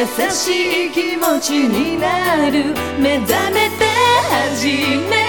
優しい気持ちになる。目覚めて初め